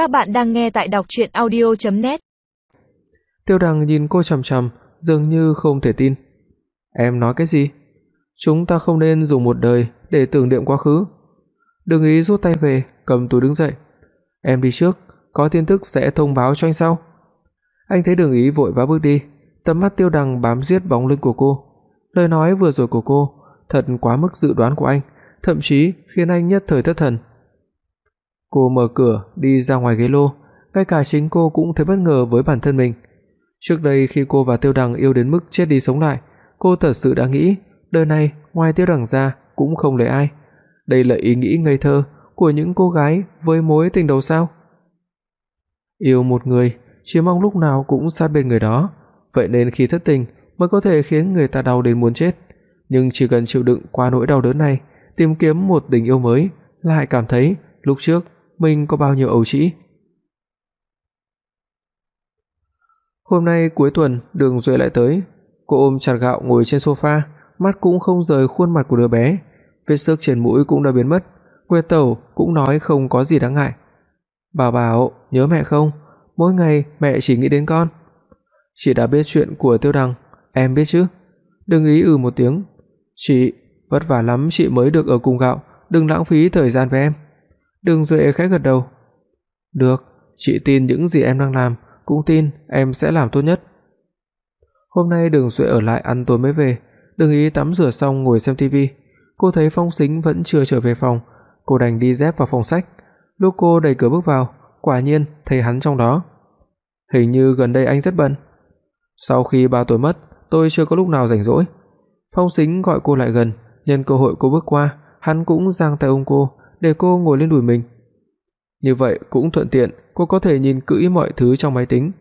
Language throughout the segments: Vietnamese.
Các bạn đang nghe tại đọc audio net Tiêu Đằng nhìn cô chầm chầm, dường như không thể tin. "Em nói cái gì? Chúng ta không nên dùng một đời để tưởng niệm quá khứ." Đường Ý rút tay về, cầm túi đứng dậy. "Em đi trước, có tin tức sẽ thông báo cho anh sau." Anh thấy Đường Ý vội vã bước đi, tầm mắt Tiêu Đằng bám giết bóng lưng của cô. Lời nói vừa rồi của cô thật quá mức dự đoán của anh, thậm chí khiến anh nhất thời thất thần. Cô mở cửa đi ra ngoài ghế lô, ngay cả chính cô cũng thấy bất ngờ với bản thân mình. Trước đây khi cô và Tiêu Đằng yêu đến mức chết đi sống lại, cô thật sự đã nghĩ đời này ngoài Tiêu Đằng ra cũng không lấy ai. Đây là ý nghĩ ngây thơ của những cô gái với mối tình đầu sao? Yêu một người, chỉ mong lúc nào cũng sát bên người đó, vậy nên khi thất tình mới có thể khiến người ta đau đến muốn chết, nhưng chỉ cần chịu đựng qua nỗi đau đớn này, tìm kiếm một tình yêu mới, lại cảm thấy lúc trước mình có bao nhiêu ấu trĩ. Hôm nay cuối tuần, Đường Duệ lại tới, cô ôm chặt gạo ngồi trên sofa, mắt cũng không rời khuôn mặt của đứa bé, vết xước trên mũi cũng đã biến mất, Nguyệt Tẩu cũng nói không có gì đáng ngại. "Bảo Bảo, nhớ mẹ không? Mỗi ngày mẹ chỉ nghĩ đến con." Chị đã biết chuyện của Tiêu Đằng, em biết chứ? Đừng ý ừ một tiếng. "Chị, vất vả lắm chị mới được ở cùng gạo, đừng lãng phí thời gian với em." Đường Duệ khẽ gật đầu. "Được, chị tin những gì em đang làm, cũng tin em sẽ làm tốt nhất." Hôm nay Đường Duệ ở lại ăn tối mới về, Đường Ý tắm rửa xong ngồi xem tivi, cô thấy Phong Sính vẫn chưa trở về phòng, cô đành đi dép vào phòng sách. Lúc cô đẩy cửa bước vào, quả nhiên thấy hắn trong đó. Hình như gần đây anh rất bận. Sau khi ba tôi mất, tôi chưa có lúc nào rảnh rỗi. Phong Sính gọi cô lại gần, nhân cơ hội cô bước qua, hắn cũng giang tay ôm cô, để cô ngồi lên đùi mình. Như vậy cũng thuận tiện, cô có thể nhìn kỹ mọi thứ trong máy tính.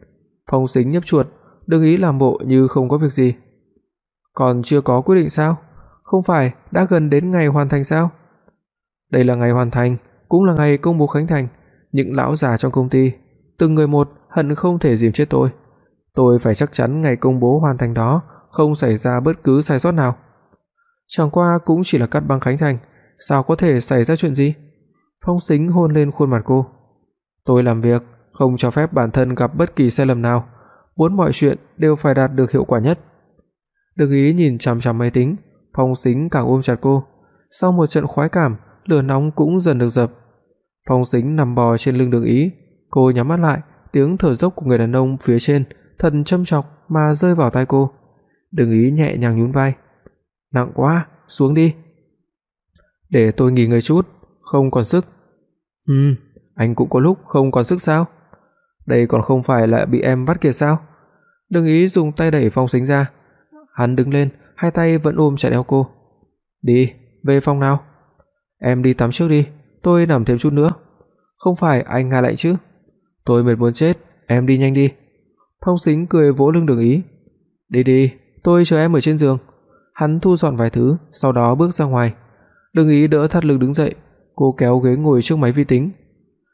Phong Sính nhấp chuột, đừng ý làm bộ như không có việc gì. Còn chưa có quyết định sao? Không phải đã gần đến ngày hoàn thành sao? Đây là ngày hoàn thành, cũng là ngày công bố khánh thành, những lão già trong công ty, từng người một hận không thể dìm chết tôi. Tôi phải chắc chắn ngày công bố hoàn thành đó không xảy ra bất cứ sai sót nào. Chẳng qua cũng chỉ là cắt băng khánh thành, sao có thể xảy ra chuyện gì? Phong Sính hôn lên khuôn mặt cô. Tôi làm việc không cho phép bản thân gặp bất kỳ sai lầm nào, muốn mọi chuyện đều phải đạt được hiệu quả nhất. Đừng ý nhìn chằm chằm máy tính, Phong Sính càng ôm chặt cô. Sau một trận khoái cảm, lửa nóng cũng dần được dập. Phong Sính nằm bò trên lưng Đường Ý, cô nhắm mắt lại, tiếng thở dốc của người đàn ông phía trên thật châm chọc mà rơi vào tai cô. Đường Ý nhẹ nhàng nhún vai. "Nặng quá, xuống đi." "Để tôi nghỉ ngơi chút, không còn sức." "Ừm, anh cũng có lúc không còn sức sao? Đây còn không phải là bị em bắt kiệt sao?" Đường Ý dùng tay đẩy Phong Sính ra. Hắn đứng lên, hai tay vẫn ôm chặt eo cô. "Đi, về phòng nào." "Em đi tắm trước đi, tôi nằm thêm chút nữa." "Không phải anh ngại lạnh chứ?" "Tôi mệt muốn chết, em đi nhanh đi." Phong Sính cười vỗ lưng Đường Ý. "Đi đi, tôi chờ em ở trên giường." Hắn thu dọn vài thứ, sau đó bước ra ngoài đương Ý đỡ thắt lưng đứng dậy, cô kéo ghế ngồi trước máy vi tính.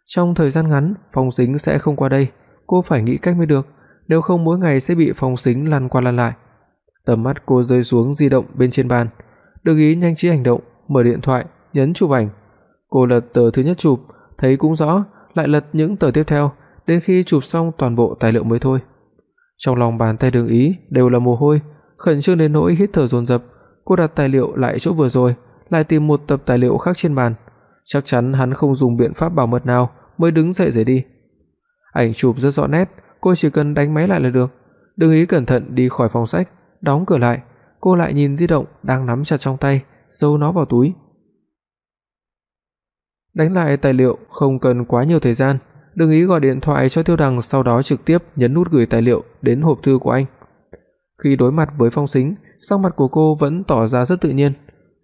Trong thời gian ngắn, phòng Sính sẽ không qua đây, cô phải nghĩ cách mới được, nếu không mỗi ngày sẽ bị phòng Sính lăn qua lăn lại. Tầm mắt cô rơi xuống di động bên trên bàn, đương Ý nhanh trí hành động, mở điện thoại, nhấn chụp ảnh. Cô lật tờ thứ nhất chụp, thấy cũng rõ, lại lật những tờ tiếp theo, đến khi chụp xong toàn bộ tài liệu mới thôi. Trong lòng bàn tay Đường Ý đều là mồ hôi, khẩn trương đến nỗi hít thở dồn dập, cô đặt tài liệu lại chỗ vừa rồi, lại tìm một tập tài liệu khác trên bàn. Chắc chắn hắn không dùng biện pháp bảo mật nào mới đứng dậy rời đi. Ảnh chụp rất rõ nét, cô chỉ cần đánh máy lại là được. Đường Ý cẩn thận đi khỏi phòng sách, đóng cửa lại, cô lại nhìn di động đang nắm chặt trong tay, giấu nó vào túi. Đánh lại tài liệu không cần quá nhiều thời gian, Đường Ý gọi điện thoại cho Tiêu Đằng, sau đó trực tiếp nhấn nút gửi tài liệu đến hộp thư của anh. Khi đối mặt với Phong Sính, sắc mặt của cô vẫn tỏ ra rất tự nhiên.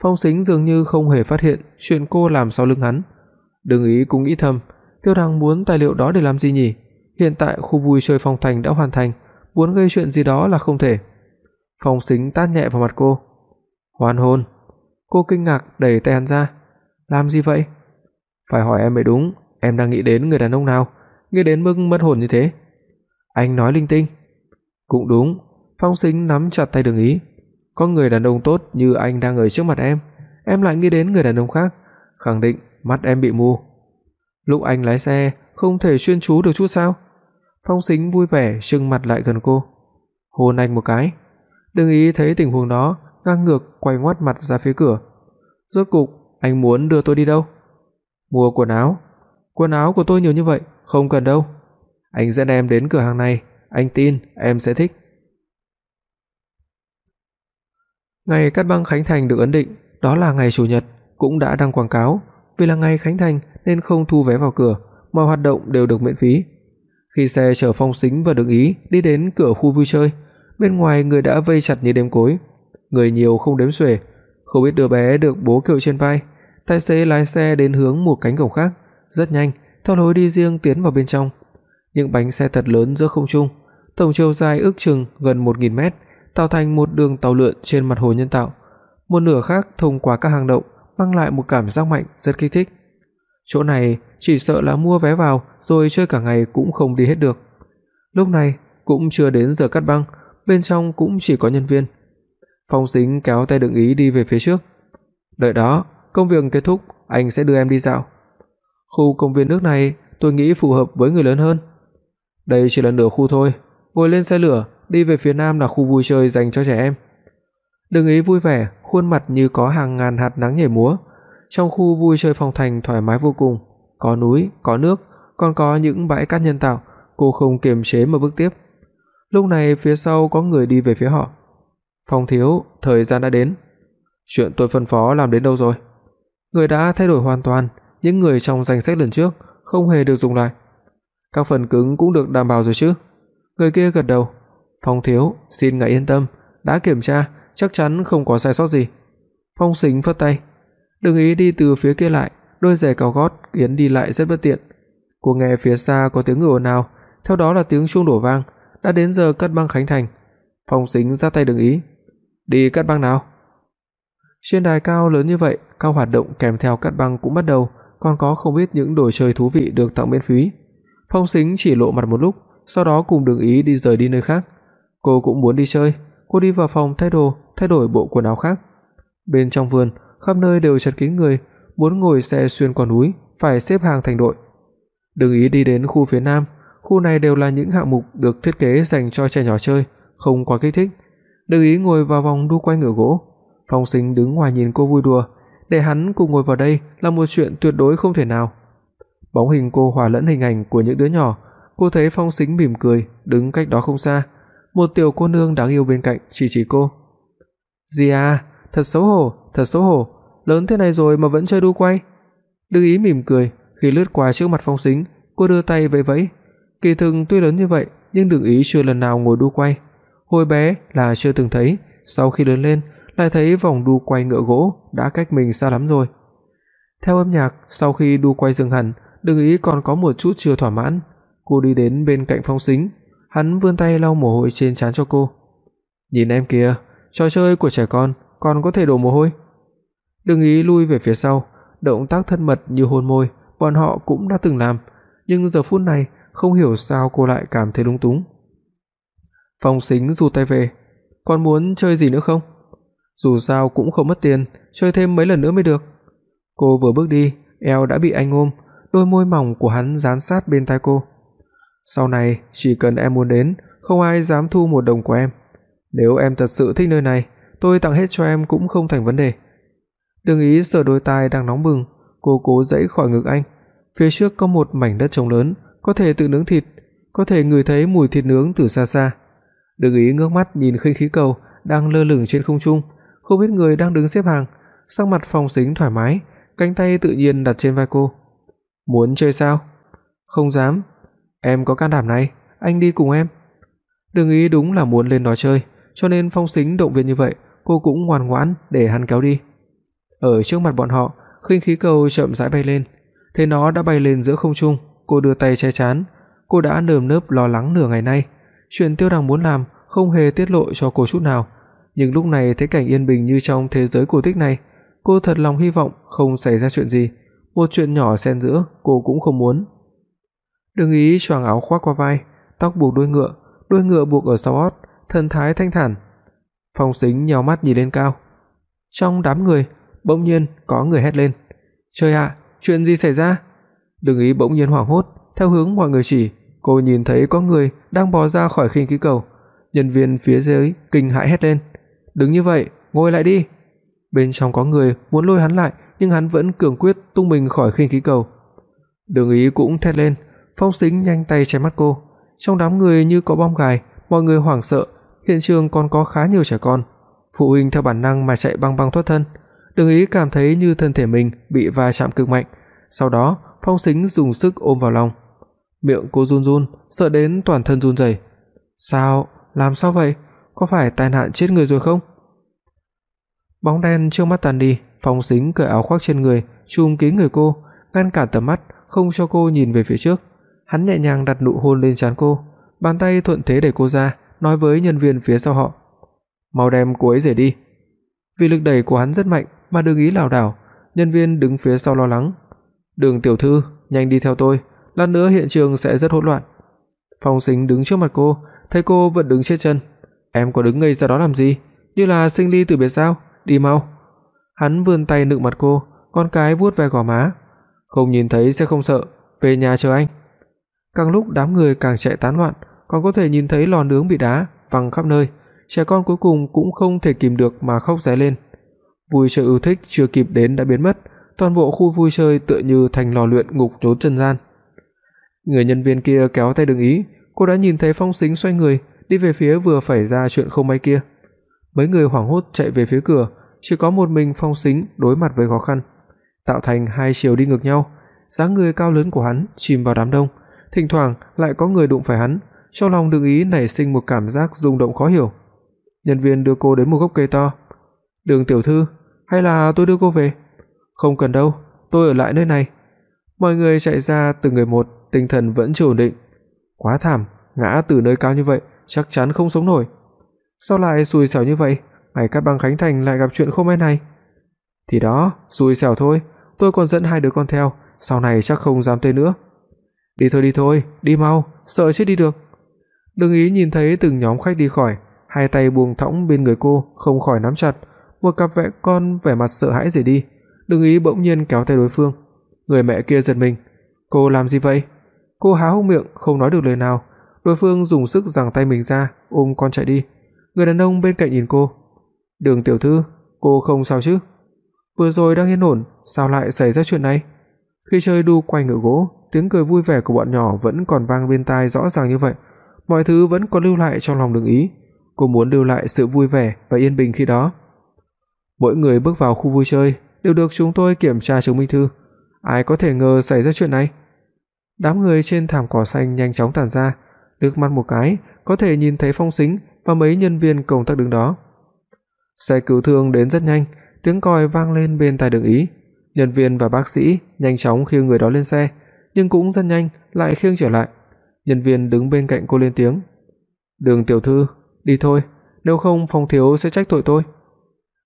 Phong Sính dường như không hề phát hiện chuyện cô làm sau lưng hắn. Đường Ý cũng nghĩ thầm, Tiêu đăng muốn tài liệu đó để làm gì nhỉ? Hiện tại khu vui chơi Phong Thành đã hoàn thành, muốn gây chuyện gì đó là không thể. Phong Sính tát nhẹ vào mặt cô. "Hoàn hôn." Cô kinh ngạc đẩy tay hắn ra. "Làm gì vậy?" "Phải hỏi em mới đúng, em đang nghĩ đến người đàn ông nào, nghĩ đến mức mất hồn như thế?" Anh nói linh tinh. "Cũng đúng." Phong Sính nắm chặt tay Đường Ý. "Có người đàn ông tốt như anh đang ở trước mặt em, em lại nghĩ đến người đàn ông khác, khẳng định mắt em bị mù." Lúc anh lái xe, không thể chuyên chú được chút sao? Phong Sính vui vẻ trừng mặt lại gần cô, hôn anh một cái. Đừng ý thấy tình huống đó, ngang ngược quay ngoắt mặt ra phía cửa. Rốt cục, anh muốn đưa tôi đi đâu? Mua quần áo. Quần áo của tôi nhiều như vậy, không cần đâu. Anh dẫn em đến cửa hàng này, anh tin em sẽ thích. Ngày cắt băng khánh thành được ấn định, đó là ngày chủ nhật, cũng đã đăng quảng cáo, vì là ngày khánh thành nên không thu vé vào cửa, mọi hoạt động đều được miễn phí. Khi xe chở Phong Sính và Đường Ý đi đến cửa khu vui chơi, bên ngoài người đã vây chặt như đêm cối, người nhiều không đếm xuể, không biết đứa bé được bố kiệu trên vai, tài xế lái xe đến hướng một cánh cổng khác, rất nhanh, theo lối đi riêng tiến vào bên trong. Những bánh xe thật lớn giữa không trung, tổng chiều dài ước chừng gần 1000 mét, tạo thành một đường tàu lượn trên mặt hồ nhân tạo. Một nửa khác thông qua các hang động, mang lại một cảm giác mạnh rất kích thích. Chỗ này chỉ sợ là mua vé vào rồi chơi cả ngày cũng không đi hết được. Lúc này cũng chưa đến giờ cắt băng, bên trong cũng chỉ có nhân viên. Phong Sính kéo tay Đặng Ý đi về phía trước. "Đợi đó, công việc kết thúc, anh sẽ đưa em đi dạo. Khu công viên nước này tôi nghĩ phù hợp với người lớn hơn. Đây chỉ là nửa khu thôi, ngồi lên xe lửa, đi về phía nam là khu vui chơi dành cho trẻ em." Đừng Ý vui vẻ, khuôn mặt như có hàng ngàn hạt nắng nhảy múa. Trong khu vui chơi phong thành thoải mái vô cùng, có núi, có nước, còn có những bãi cát nhân tạo, cô không kiềm chế mà bước tiếp. Lúc này phía sau có người đi về phía họ. "Phong thiếu, thời gian đã đến." "Chuyện tôi phân phó làm đến đâu rồi?" Người đã thay đổi hoàn toàn, những người trong danh sách lần trước không hề được dùng lại. Các phần cứng cũng được đảm bảo rồi chứ? Người kia gật đầu. "Phong thiếu, xin ngài yên tâm, đã kiểm tra, chắc chắn không có sai sót gì." Phong Sính phất tay. Đừng ý đi từ phía kia lại, đôi giày cao gót khiến đi lại rất bất tiện. Cô nghe phía xa có tiếng người ồn ào, theo đó là tiếng chuông đổ vang, đã đến giờ cắt băng khánh thành. Phong Sính ra tay đừng ý. "Đi cắt băng nào." Trên đài cao lớn như vậy, các hoạt động kèm theo cắt băng cũng bắt đầu, còn có không biết những đồ chơi thú vị được tặng miễn phí. Phong Sính chỉ lộ mặt một lúc, sau đó cùng Đường Ý đi rời đi nơi khác. Cô cũng muốn đi chơi, cô đi vào phòng thay đồ, thay đổi bộ quần áo khác. Bên trong vườn, khắp nơi đều chật kín người, muốn ngồi xe xuyên qua núi phải xếp hàng thành đội. đường ý đi đến khu phía nam, khu này đều là những hạng mục được thiết kế dành cho trẻ nhỏ chơi, không quá kích thích. đường ý ngồi vào vòng đu quay ngựa gỗ, Phong Sính đứng ngoài nhìn cô vui đùa, để hắn cùng ngồi vào đây là một chuyện tuyệt đối không thể nào. Bóng hình cô hòa lẫn hình ảnh của những đứa nhỏ, cô thấy Phong Sính mỉm cười, đứng cách đó không xa, một tiểu cô nương đáng yêu bên cạnh chỉ chỉ cô. "Gì à, thật xấu hổ, thật xấu hổ, lớn thế này rồi mà vẫn chơi đu quay." Đừng ý mỉm cười, khi lướt qua trước mặt Phong Sính, cô đưa tay vẫy vẫy. Kỳ thực tuy lớn như vậy, nhưng Đừng ý chưa lần nào ngồi đu quay. Hồi bé là chưa từng thấy, sau khi lớn lên lại thấy vòng đu quay ngựa gỗ đã cách mình xa lắm rồi. Theo âm nhạc, sau khi đu quay dừng hẳn, Đừng ý còn có một chút chưa thỏa mãn. Cô đi đến bên cạnh Phong Sính, hắn vươn tay lau mồ hôi trên trán cho cô. "Nhìn em kìa, trò chơi của trẻ con còn có thể đổ mồ hôi." Đừng ý lui về phía sau, động tác thân mật như hôn môi, bọn họ cũng đã từng làm, nhưng giờ phút này không hiểu sao cô lại cảm thấy lung túng. Phong Sính giơ tay về, Con muốn chơi gì nữa không?" Dù sao cũng không mất tiền, chơi thêm mấy lần nữa mới được. Cô vừa bước đi, eo đã bị anh ôm, đôi môi mỏng của hắn dán sát bên tai cô. Sau này, chỉ cần em muốn đến, không ai dám thu một đồng của em. Nếu em thật sự thích nơi này, tôi tặng hết cho em cũng không thành vấn đề. Đừng ý sờ đôi tai đang nóng bừng, cô cố giãy khỏi ngực anh. Phía trước có một mảnh đất trống lớn, có thể tự nướng thịt, có thể ngửi thấy mùi thịt nướng từ xa xa. Đừng ý ngước mắt nhìn khinh khí cầu đang lơ lửng trên không trung, không biết người đang đứng xếp hàng, sắc mặt Phong Sính thoải mái, cánh tay tự nhiên đặt trên vai cô. "Muốn chơi sao?" "Không dám." "Em có can đảm này, anh đi cùng em." Đừng ý đúng là muốn lên đó chơi, cho nên Phong Sính động viên như vậy, cô cũng ngoan ngoãn để hắn kéo đi. Ở trước mặt bọn họ, khinh khí cầu chậm rãi bay lên, thế nó đã bay lên giữa không trung, cô đưa tay che chắn, cô đã nơm nớp lo lắng nửa ngày nay, chuyện Tiêu Đằng muốn làm không hề tiết lộ cho cô chút nào, nhưng lúc này thấy cảnh yên bình như trong thế giới cổ tích này, cô thật lòng hy vọng không xảy ra chuyện gì, một chuyện nhỏ xen giữa cô cũng không muốn đường ý choàng áo khoác qua vai, tóc buộc đuôi ngựa, đuôi ngựa buộc ở sau ót, thần thái thanh thản. Phong Sính nhíu mắt nhìn lên cao. Trong đám người, bỗng nhiên có người hét lên: "Trời ạ, chuyện gì xảy ra?" Đừng ý bỗng nhiên hoảng hốt, theo hướng mọi người chỉ, cô nhìn thấy có người đang bò ra khỏi khinh khí cầu. Nhân viên phía dưới kinh hãi hét lên: "Đừng như vậy, ngồi lại đi." Bên trong có người muốn lôi hắn lại, nhưng hắn vẫn cường quyết tung mình khỏi khinh khí cầu. Đường Ý cũng thét lên, Phong Sính nhanh tay che mắt cô. Trong đám người như có bom gài, mọi người hoảng sợ, hiện trường còn có khá nhiều trẻ con. Phụ huynh theo bản năng mà chạy băng băng thoát thân. Đường Ý cảm thấy như thân thể mình bị va chạm cực mạnh, sau đó Phong Sính dùng sức ôm vào lòng. Miệng cô run run, sợ đến toàn thân run rẩy. "Sao? Làm sao vậy? Có phải tai nạn chết người rồi không?" Bóng đen trước mắt tàn đi, Phong Sính cởi áo khoác trên người, trùm kín người cô, ngăn cản tầm mắt, không cho cô nhìn về phía trước. Hắn nhẹ nhàng đặt nụ hôn lên trán cô, bàn tay thuận thế đẩy cô ra, nói với nhân viên phía sau họ: "Mau đem cô ấy rời đi." Vì lực đẩy của hắn rất mạnh mà đường ý lảo đảo, nhân viên đứng phía sau lo lắng. "Đường tiểu thư, nhanh đi theo tôi, lát nữa hiện trường sẽ rất hỗn loạn." Phong Sính đứng trước mặt cô, thấy cô vẫn đứng chết chân. "Em có đứng ngây ra đó làm gì? Như là sinh ly từ biệt sao? Đi mau." Hắn vươn tay nựng mặt cô, con cái vuốt ve gò má. "Không nhìn thấy sẽ không sợ, về nhà chờ anh." Càng lúc đám người càng chạy tán loạn, còn có thể nhìn thấy lò nướng bị đá văng khắp nơi, trẻ con cuối cùng cũng không thể kìm được mà khóc ré lên. Vui chơi ưa thích chưa kịp đến đã biến mất, toàn bộ khu vui chơi tựa như thành lò luyện ngục trốn trần gian. Người nhân viên kia kéo tay Đường Ý, cô đã nhìn thấy Phong Sính xoay người đi về phía vừa xảy ra chuyện không may kia. Mấy người hoảng hốt chạy về phía cửa, chỉ có một mình Phong Sính đối mặt với khó khăn, tạo thành hai chiều đi ngược nhau. Dáng người cao lớn của hắn chìm vào đám đông, thỉnh thoảng lại có người đụng phải hắn, trong lòng Đường Ý nảy sinh một cảm giác rung động khó hiểu. Nhân viên đưa cô đến một gốc cây to. "Đường tiểu thư, hay là tôi đưa cô về?" "Không cần đâu, tôi ở lại nơi này." Mọi người chạy ra từng người một, tinh thần vẫn chưa ổn định. Quá thảm, ngã từ nơi cao như vậy, chắc chắn không sống nổi. Sao lại xui xẻo như vậy, ngày Cát Băng Khánh Thành lại gặp chuyện không may này? Thì đó, xui xẻo thôi, tôi còn dẫn hai đứa con theo, sau này chắc không dám tới nữa. Đi thôi đi thôi, đi mau, sợ chết đi được. Đừng ý nhìn thấy từng nhóm khách đi khỏi, hai tay buông thõng bên người cô, không khỏi nắm chặt, một cặp vẽ con vẻ mặt sợ hãi rời đi. Đừng ý bỗng nhiên kéo tay đối phương. Người mẹ kia giật mình, "Cô làm gì vậy?" Cô há hốc miệng không nói được lời nào, đối phương dùng sức giằng tay mình ra, ôm con chạy đi. Người đàn ông bên cạnh nhìn cô, "Đường tiểu thư, cô không sao chứ?" Vừa rồi đang yên ổn, sao lại xảy ra chuyện này? Khi chơi đu quay ngựa gỗ, tiếng cười vui vẻ của bọn nhỏ vẫn còn vang bên tai rõ ràng như vậy, mọi thứ vẫn còn lưu lại trong lòng Đường Ý. Cô muốn lưu lại sự vui vẻ và yên bình khi đó. Mỗi người bước vào khu vui chơi đều được chúng tôi kiểm tra chứng minh thư. Ai có thể ngờ xảy ra chuyện này? Đám người trên thảm cỏ xanh nhanh chóng tản ra, liếc mắt một cái, có thể nhìn thấy Phong Sính và mấy nhân viên công tác đứng đó. Xe cứu thương đến rất nhanh, tiếng còi vang lên bên tai Đường Ý. Nhân viên và bác sĩ nhanh chóng khiêng người đó lên xe, nhưng cũng rất nhanh lại khiêng trở lại. Nhân viên đứng bên cạnh cô lên tiếng, "Đường tiểu thư, đi thôi, nếu không phòng thiếu sẽ trách tội tôi."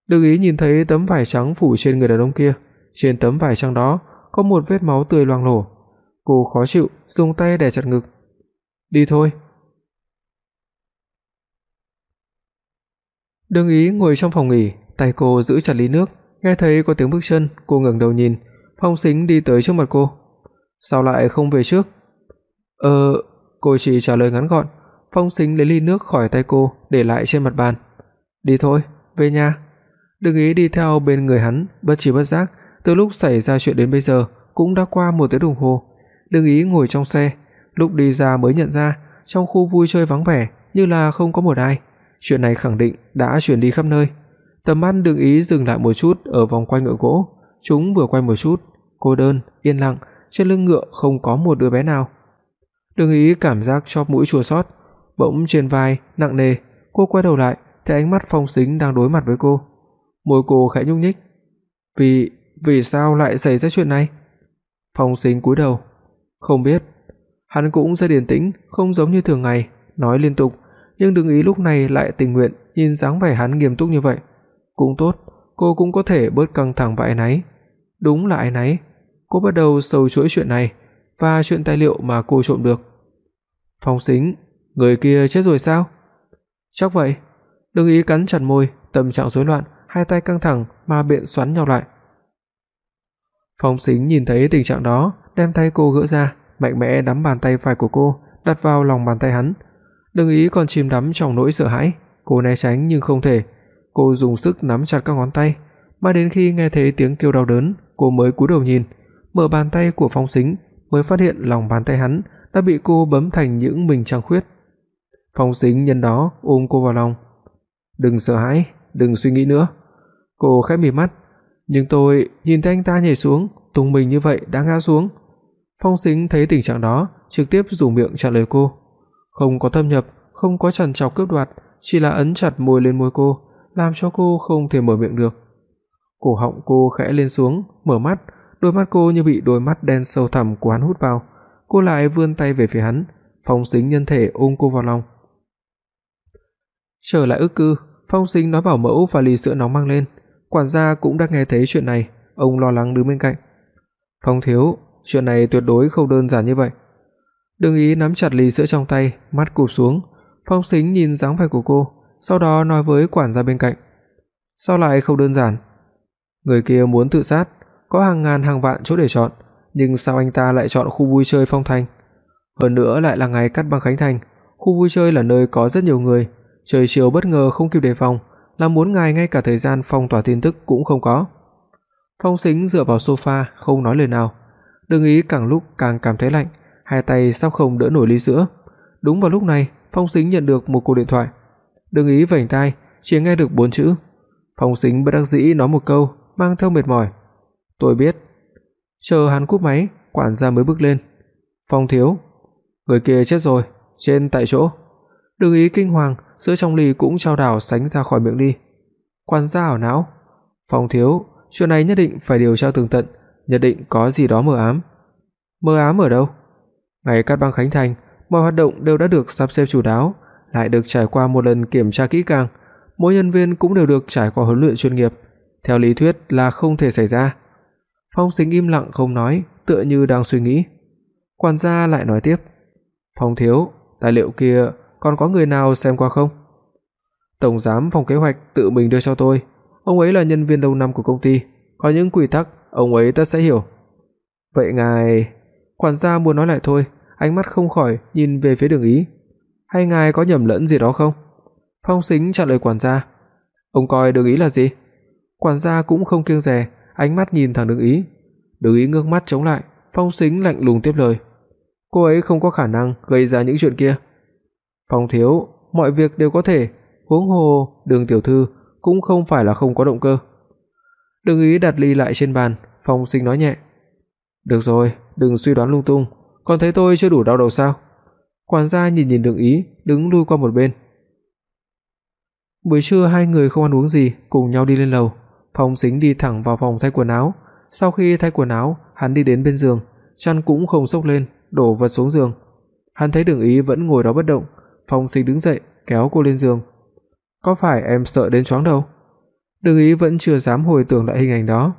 Đường Ý nhìn thấy tấm vải trắng phủ trên người đàn ông kia, trên tấm vải trắng đó có một vết máu tươi loang lổ. Cô khó chịu, dùng tay đè chặt ngực. "Đi thôi." Đường Ý ngồi trong phòng nghỉ, tay cô giữ chặt ly nước, nghe thấy có tiếng bước chân, cô ngẩng đầu nhìn, Phong Sính đi tới trước mặt cô. "Sao lại không về trước?" "Ờ," cô chỉ trả lời ngắn gọn. Phong Sính lấy ly nước khỏi tay cô, để lại trên mặt bàn. "Đi thôi, về nhà." Đừng ý đi theo bên người hắn, bất tri bất giác, từ lúc xảy ra chuyện đến bây giờ cũng đã qua một tiếng đồng hồ. Đừng ý ngồi trong xe, lúc đi ra mới nhận ra trong khu vui chơi vắng vẻ như là không có một ai. Chuyện này khẳng định đã truyền đi khắp nơi. Tầm mắt Đường Ý dừng lại một chút ở vòng quay ngựa gỗ, chúng vừa quay một chút, cô đơn, yên lặng, trên lưng ngựa không có một đứa bé nào. Đường Ý cảm giác chóp mũi chua xót, bỗng trên vai nặng nề, cô quay đầu lại, thấy ánh mắt Phong Sính đang đối mặt với cô. Môi cô khẽ nhúc nhích. "Vì vì sao lại xảy ra chuyện này?" Phong Sính cúi đầu, "Không biết." Hắn cũng rất điềm tĩnh, không giống như thường ngày, nói liên tục, nhưng Đường ý lúc này lại tình nguyện nhìn dáng vẻ hắn nghiêm túc như vậy. Cũng tốt, cô cũng có thể bớt căng thẳng và áy náy. Đúng là áy náy. Cô bắt đầu sâu chuỗi chuyện này và chuyện tài liệu mà cô trộm được. Phong Sính, người kia chết rồi sao? Chắc vậy. Đừng ý cắn chặt môi, tâm trạng rối loạn, hai tay căng thẳng mà biện xoắn nhau lại. Phong Sính nhìn thấy tình trạng đó, đem tay cô gỡ ra, mạnh mẽ nắm bàn tay phải của cô, đặt vào lòng bàn tay hắn. Đừng ý còn chìm đắm trong nỗi sợ hãi, cô né tránh nhưng không thể. Cô dùng sức nắm chặt các ngón tay, mãi đến khi nghe thấy tiếng kêu đau đớn, cô mới cúi đầu nhìn, mở bàn tay của Phong Sính, mới phát hiện lòng bàn tay hắn đã bị cô bấm thành những mình trăng khuyết. Phong Sính nhân đó ôm cô vào lòng. "Đừng sợ hãi, đừng suy nghĩ nữa." Cô khẽ mỉm mắt, "Nhưng tôi nhìn thấy anh ta nhảy xuống, tung mình như vậy đã ngã xuống." Phong Sính thấy tình trạng đó, trực tiếp dùng miệng trả lời cô. Không có thâm nhập, không có chần chọc cướp đoạt, chỉ là ấn chặt môi lên môi cô, làm cho cô không thể mở miệng được. Cổ họng cô khẽ lên xuống, mở mắt, đôi mắt cô như bị đôi mắt đen sâu thẳm của hắn hút vào. Cô lại vươn tay về phía hắn, Phong Sính nhân thể ôm cô vào lòng. Trở lại ức cư, Phong Sính nói bảo mẫu và ly sữa nóng mang lên, quản gia cũng đã nghe thấy chuyện này, ông lo lắng đứng bên cạnh. "Phong thiếu, chuyện này tuyệt đối không đơn giản như vậy." Đương ý nắm chặt ly sữa trong tay, mắt cụp xuống, Phong Sính nhìn dáng vẻ của cô, sau đó nói với quản gia bên cạnh. "Sao lại không đơn giản? Người kia muốn tự sát, có hàng ngàn hàng vạn chỗ để chọn, nhưng sao anh ta lại chọn khu vui chơi Phong Thành? Hơn nữa lại là ngày cắt băng khánh thành, khu vui chơi là nơi có rất nhiều người, trời chiều bất ngờ không kịp đề phòng, làm muốn ngài ngay cả thời gian phong tỏa tin tức cũng không có." Phong Sính dựa vào sofa không nói lời nào. đương ý càng lúc càng cảm thấy lạnh, hai tay sắp không đỡ nổi ly sữa. Đúng vào lúc này, Phong Sính nhận được một cuộc điện thoại. Đương ý vểnh tai, chỉ nghe được bốn chữ. Phong Sính bất đắc dĩ nói một câu, mang theo mệt mỏi. "Tôi biết." Chờ hắn cúp máy, quản gia mới bước lên. "Phong thiếu, người kia chết rồi, trên tại chỗ." Đừng ý kinh hoàng, sữa trong ly cũng trao đảo sánh ra khỏi miệng ly. Quản gia ảo não, "Phong thiếu, chuyện này nhất định phải điều tra tường tận, nhất định có gì đó mờ ám." "Mờ ám ở đâu?" Ngày cắt băng khánh thành, mọi hoạt động đều đã được sắp xếp chu đáo, lại được trải qua một lần kiểm tra kỹ càng, mỗi nhân viên cũng đều được trải qua huấn luyện chuyên nghiệp, theo lý thuyết là không thể xảy ra. Phong Sính im lặng không nói, tựa như đang suy nghĩ. Quản gia lại nói tiếp, "Phong thiếu, tài liệu kia còn có người nào xem qua không?" Tổng giám phòng kế hoạch tự mình đưa cho tôi, ông ấy là nhân viên lâu năm của công ty, có những quy tắc ông ấy tất sẽ hiểu. Vậy ngài, quản gia muốn nói lại thôi, ánh mắt không khỏi nhìn về phía Đường Ý. Hay ngài có nhầm lẫn gì đó không? Phong Sính trả lời quản gia. Ông coi Đường Ý là gì? Quản gia cũng không kiêng dè, ánh mắt nhìn thẳng Đường Ý. Đường Ý ngước mắt chống lại, Phong Sính lạnh lùng tiếp lời. Cô ấy không có khả năng gây ra những chuyện kia. Phong thiếu, mọi việc đều có thể, huống hồ Đường tiểu thư cũng không phải là không có động cơ. Đường Ý đặt ly lại trên bàn, Phong Sính nói nhẹ. "Được rồi, đừng suy đoán lung tung, còn thấy tôi chưa đủ đau đầu sao?" Quản gia nhìn nhìn Đường Ý, đứng lui qua một bên. Buổi trưa hai người không ăn uống gì, cùng nhau đi lên lầu. Phong Sính đi thẳng vào phòng thay quần áo, sau khi thay quần áo, hắn đi đến bên giường, chăn cũng không xốc lên, đổ vật xuống giường. Hắn thấy Đường Ý vẫn ngồi đó bất động, Phong Sính đứng dậy, kéo cô lên giường. "Có phải em sợ đến choáng đầu?" Đường Ý vẫn chưa dám hồi tưởng lại hình ảnh đó.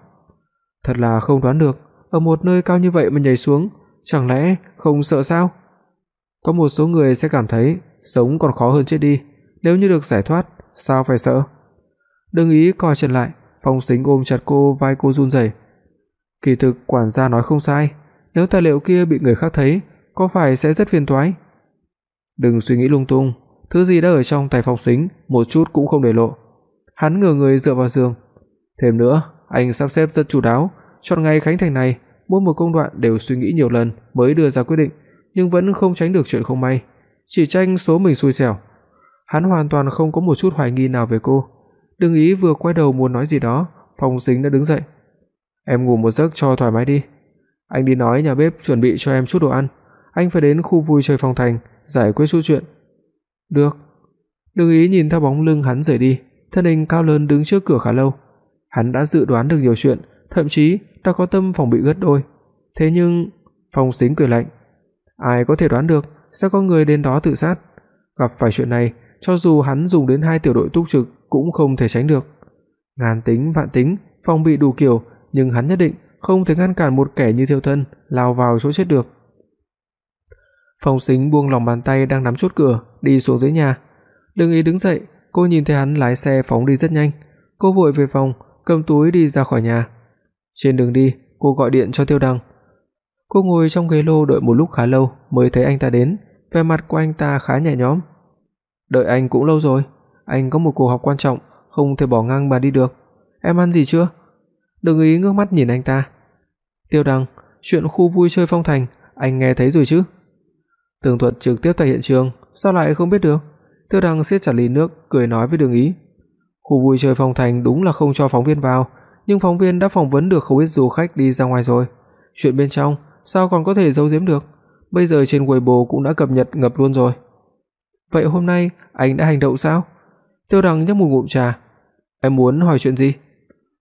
Thật là không đoán được, ở một nơi cao như vậy mà nhảy xuống, chẳng lẽ không sợ sao? Có một số người sẽ cảm thấy sống còn khó hơn chết đi, nếu như được giải thoát, sao phải sợ? Đường ý coi chân lại, Phong Sính ôm chặt cô, vai cô run rẩy. Kỳ thực quản gia nói không sai, nếu tài liệu kia bị người khác thấy, có phải sẽ rất phiền toái. Đừng suy nghĩ lung tung, thứ gì đã ở trong tài Phong Sính, một chút cũng không để lộ. Hắn ngửa người dựa vào giường. Thêm nữa, anh sắp xếp rất chu đáo, chọn ngày khánh thành này, mỗi một công đoạn đều suy nghĩ nhiều lần mới đưa ra quyết định, nhưng vẫn không tránh được chuyện không may, chỉ tranh số mình xui xẻo. Hắn hoàn toàn không có một chút hoài nghi nào về cô. Đừng ý vừa quay đầu muốn nói gì đó, Phong Sính đã đứng dậy. "Em ngủ một giấc cho thoải mái đi. Anh đi nói nhà bếp chuẩn bị cho em chút đồ ăn, anh phải đến khu vui chơi Phong Thành giải quyết chút chuyện." "Được." Đừng ý nhìn theo bóng lưng hắn rời đi, thân hình cao lớn đứng trước cửa khá lâu. Hắn đã dự đoán được nhiều chuyện, thậm chí đã có tâm phòng bị gấp đôi. Thế nhưng, Phong Sính cười lạnh, ai có thể đoán được sẽ có người đến đó tự sát. Gặp phải chuyện này, cho dù hắn dùng đến hai tiểu đội túc trực cũng không thể tránh được. Ngàn tính vạn tính, phòng bị đủ kiểu, nhưng hắn nhất định không thể ngăn cản một kẻ như Thiêu Thân lao vào chỗ chết được. Phong Sính buông lòng bàn tay đang nắm chốt cửa, đi xuống dưới nhà. Đừng ý đứng dậy, cô nhìn thấy hắn lái xe phóng đi rất nhanh, cô vội về phòng, cầm túi đi ra khỏi nhà. Trên đường đi, cô gọi điện cho Tiêu Đăng. Cô ngồi trong ghế lô đợi một lúc khá lâu mới thấy anh ta đến, vẻ mặt của anh ta khá nhẹ nhõm. "Đợi anh cũng lâu rồi, anh có một cuộc họp quan trọng, không thể bỏ ngang mà đi được. Em ăn gì chưa?" Đừng ý ngước mắt nhìn anh ta. "Tiêu Đăng, chuyện khu vui chơi Phong Thành, anh nghe thấy rồi chứ?" Tường Thuật trực tiếp tại hiện trường, sao lại không biết được? Tiêu Đăng siết chặt ly nước, cười nói với Đường Ý. Khu vui chơi Phong Thành đúng là không cho phóng viên vào, nhưng phóng viên đã phỏng vấn được không ít du khách đi ra ngoài rồi. Chuyện bên trong sao còn có thể giấu giếm được? Bây giờ trên Weibo cũng đã cập nhật ngập luôn rồi. Vậy hôm nay anh đã hành động sao? Tiêu Đằng nhấp một ngụm trà. Em muốn hỏi chuyện gì?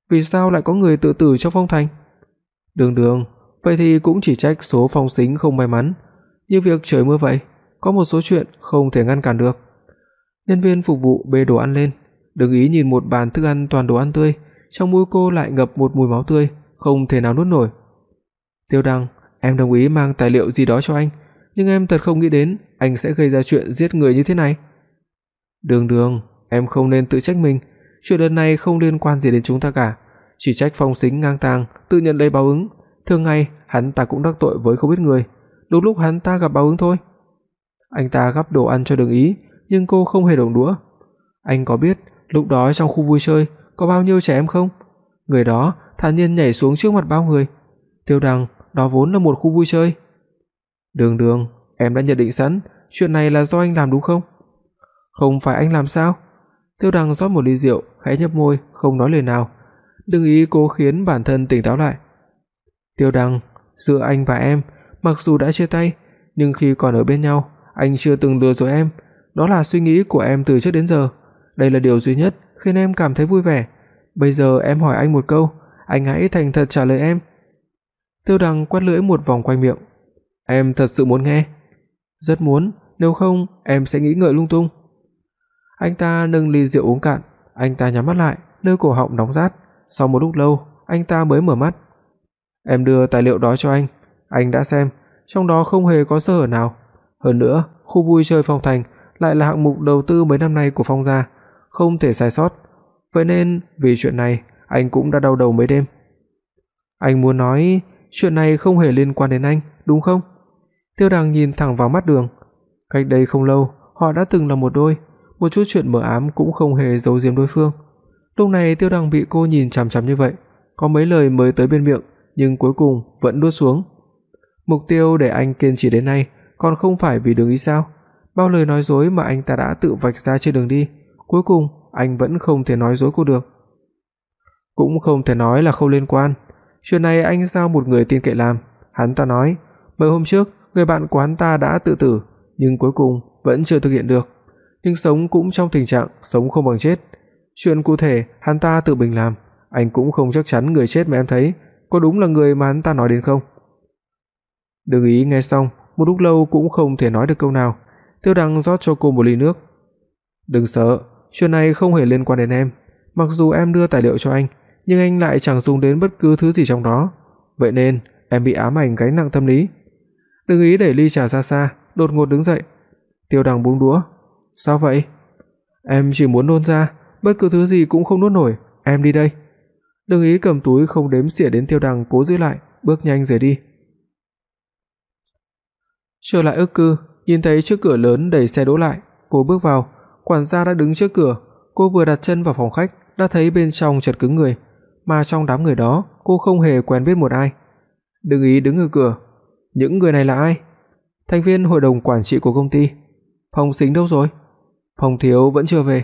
Vì sao lại có người tự tử trong phong thành? Đường Đường, vậy thì cũng chỉ trách số phong sính không may mắn, như việc trời mưa vậy, có một số chuyện không thể ngăn cản được. Nhân viên phục vụ bê đồ ăn lên, đừng ý nhìn một bàn thức ăn toàn đồ ăn tươi, trong mũi cô lại ngập một mùi máu tươi, không thể nào nuốt nổi. Tiêu Đăng, em đồng ý mang tài liệu gì đó cho anh, nhưng em thật không nghĩ đến anh sẽ gây ra chuyện giết người như thế này. Đường Đường, em không nên tự trách mình, chuyện lần này không liên quan gì đến chúng ta cả, chỉ trách Phong Sính ngang tàng, tự nhận lấy báo ứng, thường ngày hắn ta cũng đắc tội với không biết người, đúng lúc hắn ta gặp báo ứng thôi. Anh ta gắp đồ ăn cho Đường Ý, nhưng cô không hề động đũa. Anh có biết lúc đó trong khu vui chơi có bao nhiêu trẻ em không? Người đó thản nhiên nhảy xuống trước mặt bao người. Tiêu Đằng, đó vốn là một khu vui chơi. Đường Đường, em đã nhận định sẵn, chuyện này là do anh làm đúng không? Không phải anh làm sao? Tiêu Đằng rót một ly rượu, khẽ nhếch môi, không nói lời nào. Đừng ý cố khiến bản thân tỉnh táo lại. Tiêu Đằng, giữa anh và em, mặc dù đã chia tay, nhưng khi còn ở bên nhau, anh chưa từng lừa dối em, đó là suy nghĩ của em từ trước đến giờ. Đây là điều duy nhất khiến em cảm thấy vui vẻ. Bây giờ em hỏi anh một câu, anh hãy thành thật trả lời em. Tiêu Đằng quát lưỡi một vòng quanh miệng. Em thật sự muốn nghe? Rất muốn, nếu không em sẽ nghĩ ngợi lung tung. Anh ta nâng ly rượu uống cạn, anh ta nhắm mắt lại, nơi cổ họng nóng rát, sau một lúc lâu, anh ta mới mở mắt. Em đưa tài liệu đó cho anh, anh đã xem, trong đó không hề có sơ hở nào. Hơn nữa, khu vui chơi Phong Thành lại là hạng mục đầu tư mấy năm nay của Phong gia, không thể sai sót. Vậy nên vì chuyện này, anh cũng đã đau đầu mấy đêm. Anh muốn nói chuyện này không hề liên quan đến anh, đúng không? Tiêu Đằng nhìn thẳng vào mắt Đường. Cách đây không lâu, họ đã từng là một đôi, một chút chuyện mờ ám cũng không hề giấu giếm đối phương. Lúc này Tiêu Đằng bị cô nhìn chằm chằm như vậy, có mấy lời mới tới bên miệng, nhưng cuối cùng vẫn nuốt xuống. Mục tiêu để anh kiên trì đến nay còn không phải vì đường ý sao? Bao lời nói dối mà anh ta đã tự vạch ra trên đường đi, cuối cùng anh vẫn không thể nói dối cô được. Cũng không thể nói là không liên quan, chuyện này anh giao một người tin cậy làm, hắn ta nói, mấy hôm trước người bạn của hắn ta đã tự tử, nhưng cuối cùng vẫn chưa thực hiện được, nhưng sống cũng trong tình trạng sống không bằng chết. Chuyện cụ thể hắn ta tự mình làm, anh cũng không chắc chắn người chết mà em thấy có đúng là người mà hắn ta nói đến không. Đừng ý nghe xong, một lúc lâu cũng không thể nói được câu nào. Tiêu Đăng rót cho cô một ly nước. "Đừng sợ, chuyện này không hề liên quan đến em, mặc dù em đưa tài liệu cho anh, nhưng anh lại chẳng dùng đến bất cứ thứ gì trong đó, vậy nên em bị ám ảnh gánh nặng tâm lý." Đừng ý đẩy ly trà ra xa, đột ngột đứng dậy. Tiêu Đằng buông đũa. "Sao vậy?" "Em chỉ muốn nôn ra, bất cứ thứ gì cũng không nuốt nổi, em đi đây." Đừng ý cầm túi không đếm xỉa đến Tiêu Đằng cố giữ lại, bước nhanh rời đi. Trở lại ức cư, nhìn thấy trước cửa lớn đầy xe đỗ lại, cô bước vào, quản gia đã đứng trước cửa, cô vừa đặt chân vào phòng khách đã thấy bên trong chật cứng người, mà trong đám người đó, cô không hề quen biết một ai. Đừng ý đứng ở cửa, những người này là ai? Thành viên hội đồng quản trị của công ty. Phong Sính đâu rồi? Phong Thiếu vẫn chưa về.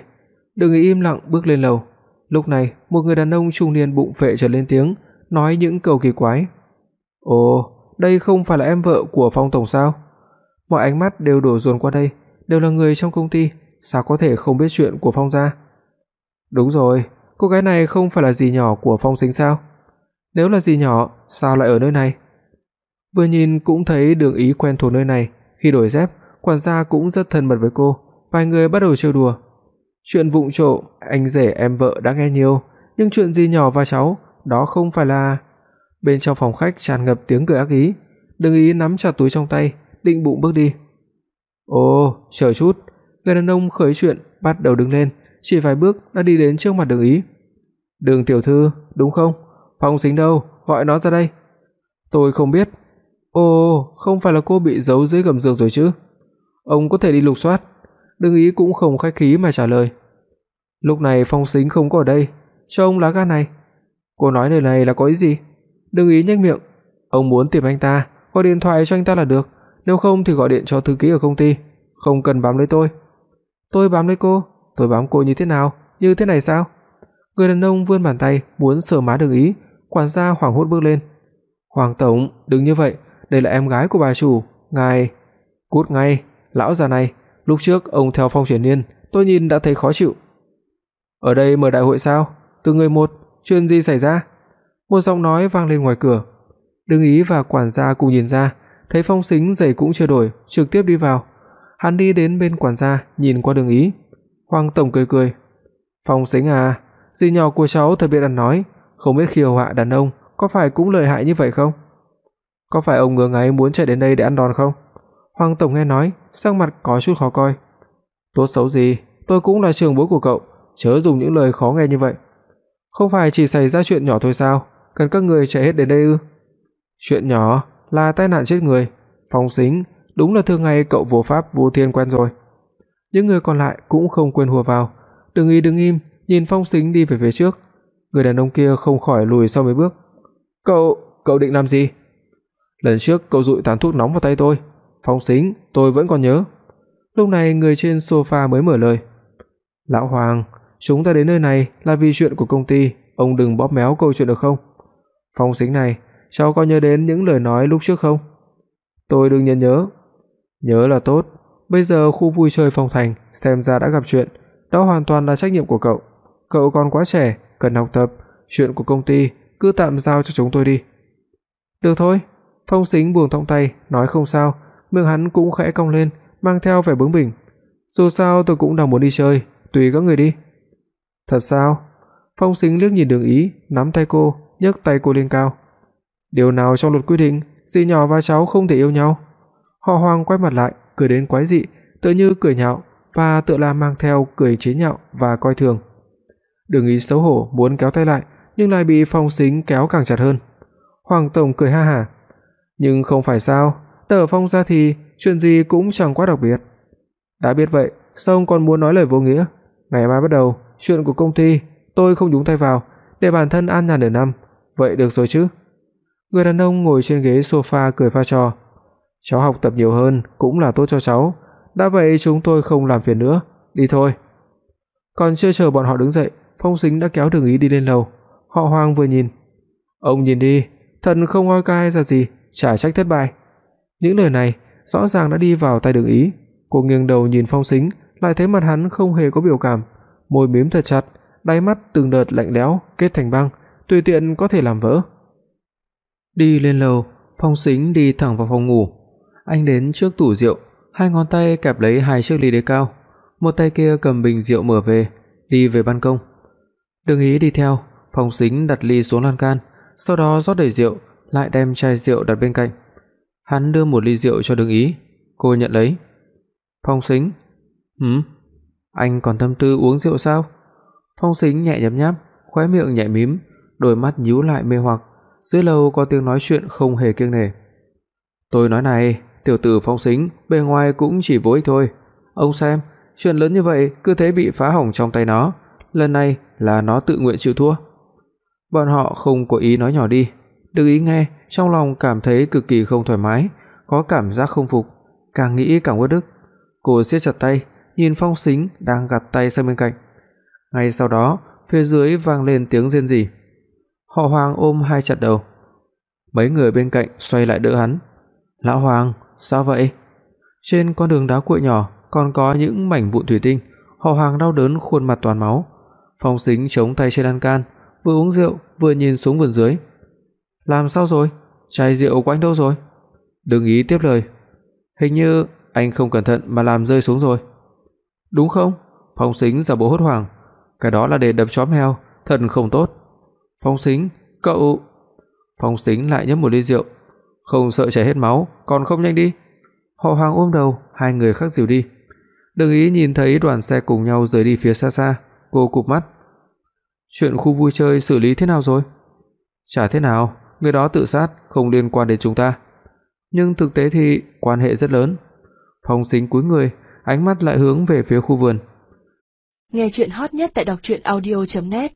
Đừng ý im lặng bước lên lầu. Lúc này, một người đàn ông trung niên bụng phệ trở lên tiếng, nói những câu kỳ quái. "Ồ, đây không phải là em vợ của Phong tổng sao?" Mọi ánh mắt đều đổ dồn qua đây, đều là người trong công ty, sao có thể không biết chuyện của Phong gia? Đúng rồi, cô gái này không phải là dì nhỏ của Phong Sính sao? Nếu là dì nhỏ, sao lại ở nơi này? Vừa nhìn cũng thấy Đường Ý quen thuộc nơi này, khi đổi dép, quản gia cũng rất thân mật với cô, vài người bắt đầu trêu đùa. Chuyện vụng trộm, anh rể em vợ đã nghe nhiều, nhưng chuyện gì nhỏ và cháu, đó không phải là Bên trong phòng khách tràn ngập tiếng cười ác ý, Đường Ý nắm chặt túi trong tay, định bụng bước đi. "Ồ, chờ chút." Người đàn ông khởi chuyện bắt đầu đứng lên, chỉ vài bước đã đi đến trước mặt Đường Ý. "Đường tiểu thư, đúng không? Phong Sính đâu, gọi nó ra đây." "Tôi không biết." Ồ, không phải là cô bị giấu dưới gầm giường rồi chứ? Ông có thể đi lục soát. Đương ý cũng không khách khí mà trả lời. Lúc này Phong Sính không có ở đây, cho ông lá gan này. Cô nói lời này là có ý gì? Đương ý nhếch miệng, ông muốn tìm anh ta, gọi điện thoại cho anh ta là được, nếu không thì gọi điện cho thư ký ở công ty, không cần bám lấy tôi. Tôi bám lấy cô, tôi bám cô như thế nào? Như thế này sao? Người đàn ông vươn bàn tay muốn sờ má Đường Ý, quản gia hoảng hốt bước lên. "Hoàng tổng, đừng như vậy, đây là em gái của bà chủ, ngài cút ngay, lão già này, lúc trước ông theo Phong Triển Nhiên, tôi nhìn đã thấy khó chịu." "Ở đây mở đại hội sao? Từ người một, chuyện gì xảy ra?" Một giọng nói vang lên ngoài cửa. Đường Ý và quản gia cùng nhìn ra, thấy Phong Sính giày cũng chưa đổi, trực tiếp đi vào. Hắn đi đến bên quản gia, nhìn qua Đường Ý. Hoàng tổng cười cười, "Phong Sính à, dì nhỏ của cháu thật biết ăn nói, không biết khiêu họa đàn ông, có phải cũng lợi hại như vậy không?" "Có phải ông ngứa ngáy muốn chạy đến đây để ăn đòn không?" Hoàng tổng nghe nói, sắc mặt có chút khó coi. "Tốt xấu gì, tôi cũng là trưởng bối của cậu, chớ dùng những lời khó nghe như vậy. Không phải chỉ xảy ra chuyện nhỏ thôi sao, cần các người chạy hết đến đây ư?" "Chuyện nhỏ là tai nạn chết người, Phong Sính, đúng là thường ngày cậu vô pháp vô thiên quen rồi." Những người còn lại cũng không quên hùa vào, "Đừng ý đứng im, nhìn Phong Sính đi về phía trước." Người đàn ông kia không khỏi lùi sau mấy bước. "Cậu, cậu định làm gì?" "Lần trước cậu dụi tán thuốc nóng vào tay tôi, Phong Sính, tôi vẫn còn nhớ." Lúc này người trên sofa mới mở lời. "Lão Hoàng, chúng ta đến nơi này là vì chuyện của công ty, ông đừng bóp méo câu chuyện được không?" Phong Sính này, cháu có nhớ đến những lời nói lúc trước không? Tôi đương nhiên nhớ. Nhớ là tốt, bây giờ khu vui chơi Phong Thành xem ra đã gặp chuyện, đó hoàn toàn là trách nhiệm của cậu. Cậu còn quá trẻ, cần học tập, chuyện của công ty cứ tạm giao cho chúng tôi đi. Được thôi, Phong Sính buông thõng tay, nói không sao, miệng hắn cũng khẽ cong lên, mang theo vẻ bướng bỉnh. Dù sao tôi cũng đang muốn đi chơi, tùy các người đi. Thật sao? Phong Sính liếc nhìn Đường Ý, nắm tay cô, nhấc tay cô lên cao. Điều nào trong luật quy định dì nhỏ và cháu không thể yêu nhau? Họ Hoàng quay mặt lại, cười đến quái dị, tựa như cười nhạo và tựa là mang theo cười chế nhạo và coi thường. Đường Ý xấu hổ muốn kéo tay lại, nhưng lại bị Phong Sính kéo càng chặt hơn. Hoàng tổng cười ha hả, "Nhưng không phải sao, đỡ Phong ra thì chuyện gì cũng chẳng quá đặc biệt." Đã biết vậy, sao ông còn muốn nói lời vô nghĩa? Ngày mai bắt đầu, chuyện của công ty tôi không nhúng tay vào, để bản thân an nhàn nửa năm, vậy được rồi chứ? Người đàn ông ngồi trên ghế sofa cười pha trò. Cháu học tập nhiều hơn cũng là tốt cho cháu, đã vậy chúng tôi không làm phiền nữa, đi thôi. Còn chưa chờ bọn họ đứng dậy, Phong Sính đã kéo Đường Ý đi lên lầu. Họ Hoàng vừa nhìn, "Ông nhìn đi, thần không oai cai ra gì, chả trách thất bại." Những lời này rõ ràng đã đi vào tai Đường Ý, cô nghiêng đầu nhìn Phong Sính, lại thấy mặt hắn không hề có biểu cảm, môi mím thật chặt, đáy mắt từng đợt lạnh lẽo kết thành băng, tùy tiện có thể làm vỡ. Đi lên lầu, Phong Sính đi thẳng vào phòng ngủ. Anh đến trước tủ rượu, hai ngón tay kẹp lấy hai chiếc ly đế cao, một tay kia cầm bình rượu mở về, đi về ban công. Đường ý đi theo, Phong Sính đặt ly xuống lan can, sau đó rót đầy rượu, lại đem chai rượu đặt bên cạnh. Hắn đưa một ly rượu cho Đường Ý, cô nhận lấy. Phong Sính, "Ừm, anh còn tâm tư uống rượu sao?" Phong Sính nhẹ nhấp nháp, khóe miệng nhẹ mím, đôi mắt nhíu lại mê hoặc. Dưới lầu có tiếng nói chuyện không hề kiêng nể. "Tôi nói này, tiểu tử Phong Sính, bề ngoài cũng chỉ vô ích thôi. Ông xem, chuyện lớn như vậy cứ thế bị phá hỏng trong tay nó, lần này là nó tự nguyện chịu thua." Bọn họ không có ý nói nhỏ đi, Đừng ý nghe, trong lòng cảm thấy cực kỳ không thoải mái, có cảm giác không phục, càng nghĩ càng uất ức. Cô siết chặt tay, nhìn Phong Sính đang gạt tay sang bên cạnh. Ngay sau đó, phía dưới vang lên tiếng rên rỉ. Họ Hoàng ôm hai chặt đầu. Mấy người bên cạnh xoay lại đỡ hắn. "Lão Hoàng, sao vậy?" Trên con đường đá cuội nhỏ còn có những mảnh vụn thủy tinh, họ Hoàng đau đớn khuôn mặt toàn máu. Phong Sính chống tay trên lan can, vừa uống rượu vừa nhìn xuống vườn dưới. "Làm sao rồi? Chai rượu của anh đâu rồi?" Đừng ý tiếp lời. "Hình như anh không cẩn thận mà làm rơi xuống rồi." "Đúng không?" Phong Sính giả bộ hốt hoảng. "Cái đó là để đập chó mèo, thật không tốt." "Phong Sính, cậu..." Phong Sính lại nhấp một ly rượu. "Không sợ chảy hết máu, còn không nhanh đi." Họ Hoàng ôm đầu, hai người khác dìu đi. Đừng ý nhìn thấy đoàn xe cùng nhau rời đi phía xa xa, cô cụp mắt. "Chuyện khu vui chơi xử lý thế nào rồi?" "Chả thế nào, người đó tự sát, không liên quan đến chúng ta." nhưng thực tế thì quan hệ rất lớn. Phong Sính cúi người, ánh mắt lại hướng về phía khu vườn. Nghe truyện hot nhất tại doctruyenaudio.net